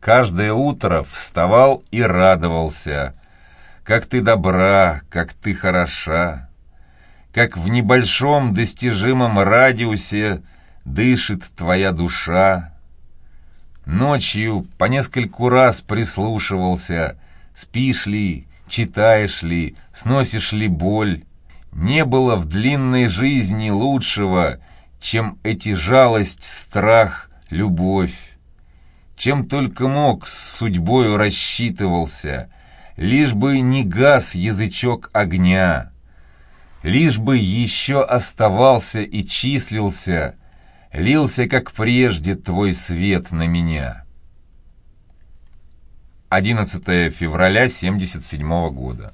каждое утро вставал и радовался. Как ты добра, как ты хороша, как в небольшом достижимом радиусе дышит твоя душа. Ночью по нескольку раз прислушивался, спишь ли, читаешь ли, сносишь ли боль. Не было в длинной жизни лучшего, чем эти жалость, страх, любовь. Чем только мог, с судьбою рассчитывался, лишь бы не гас язычок огня, лишь бы еще оставался и числился, лился, как прежде, твой свет на меня. 11 февраля 77 года.